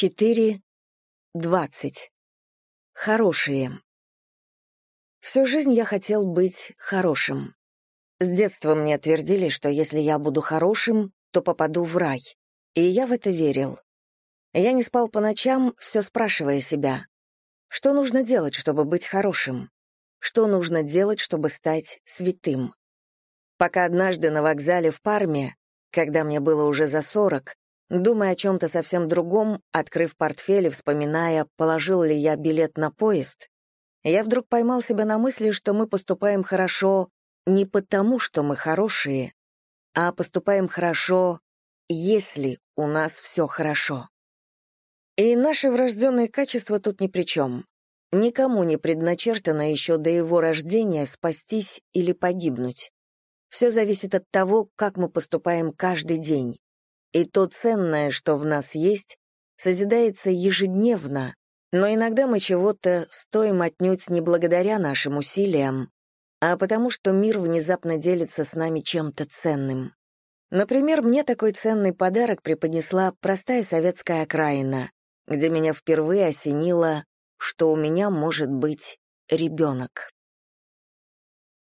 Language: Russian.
4, 20. Хорошие. Всю жизнь я хотел быть хорошим. С детства мне твердили, что если я буду хорошим, то попаду в рай. И я в это верил. Я не спал по ночам, все спрашивая себя, что нужно делать, чтобы быть хорошим? Что нужно делать, чтобы стать святым? Пока однажды на вокзале в Парме, когда мне было уже за сорок, думая о чем-то совсем другом, открыв портфель и вспоминая, положил ли я билет на поезд, я вдруг поймал себя на мысли, что мы поступаем хорошо не потому, что мы хорошие, а поступаем хорошо, если у нас все хорошо. И наши врожденные качества тут ни при чем. Никому не предначертано еще до его рождения спастись или погибнуть. Все зависит от того, как мы поступаем каждый день. И то ценное, что в нас есть, созидается ежедневно, но иногда мы чего-то стоим отнюдь не благодаря нашим усилиям, а потому что мир внезапно делится с нами чем-то ценным. Например, мне такой ценный подарок преподнесла простая советская окраина, где меня впервые осенило, что у меня может быть ребенок.